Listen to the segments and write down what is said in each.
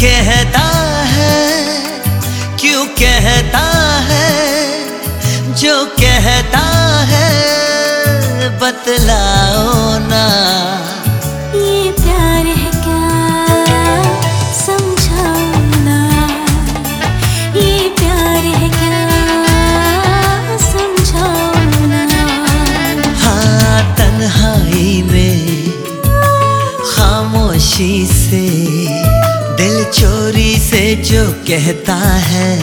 कहता है क्यों कहता है जो कहता है बतलाओ जो कहता है।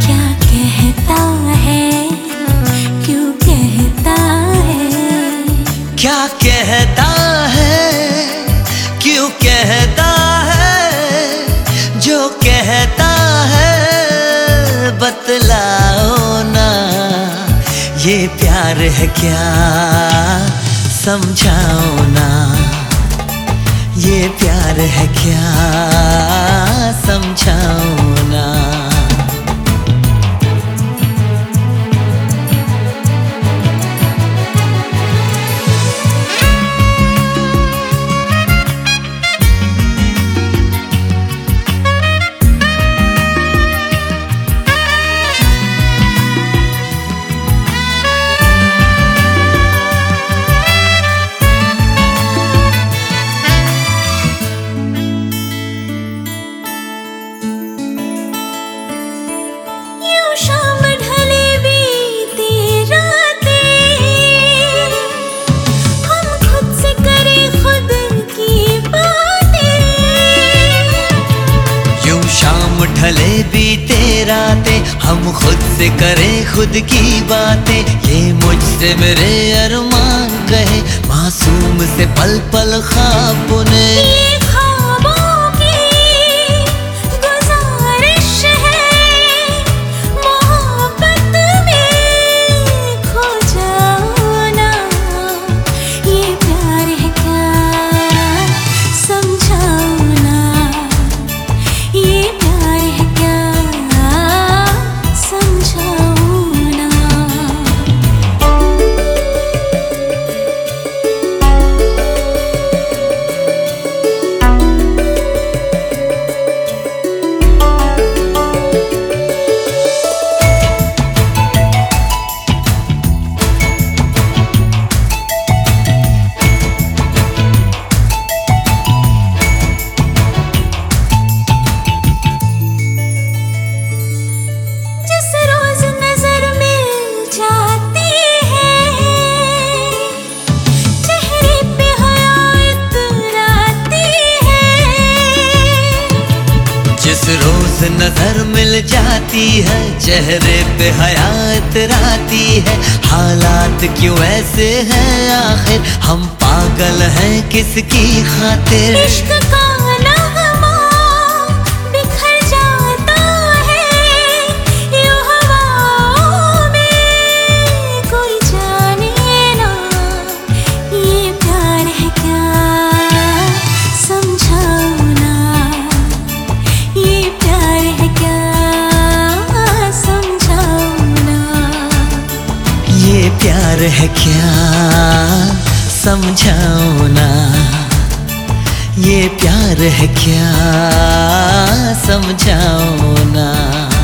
क्या कहता है? क्यों कहता है? क्या कहता है? क्यों कहता है? जो कहता है बतलाओ ना ये प्यार है क्या? समझाओ ना। ये प्यार है क्या? समझाओ ना। शाम भी बीते रातें हम खुद से करें खुद की बातें। ये मुझसे मेरे अरमान कहे, मासूम से पल पल खाब बुने। नज़र मिल जाती है, चेहरे पे हयात रहती है। हालात क्यों ऐसे हैं आखिर? हम पागल हैं किसकी खातिर? इश्क का प्यार है क्या? समझाओ ना। ये प्यार है क्या? समझाओ ना।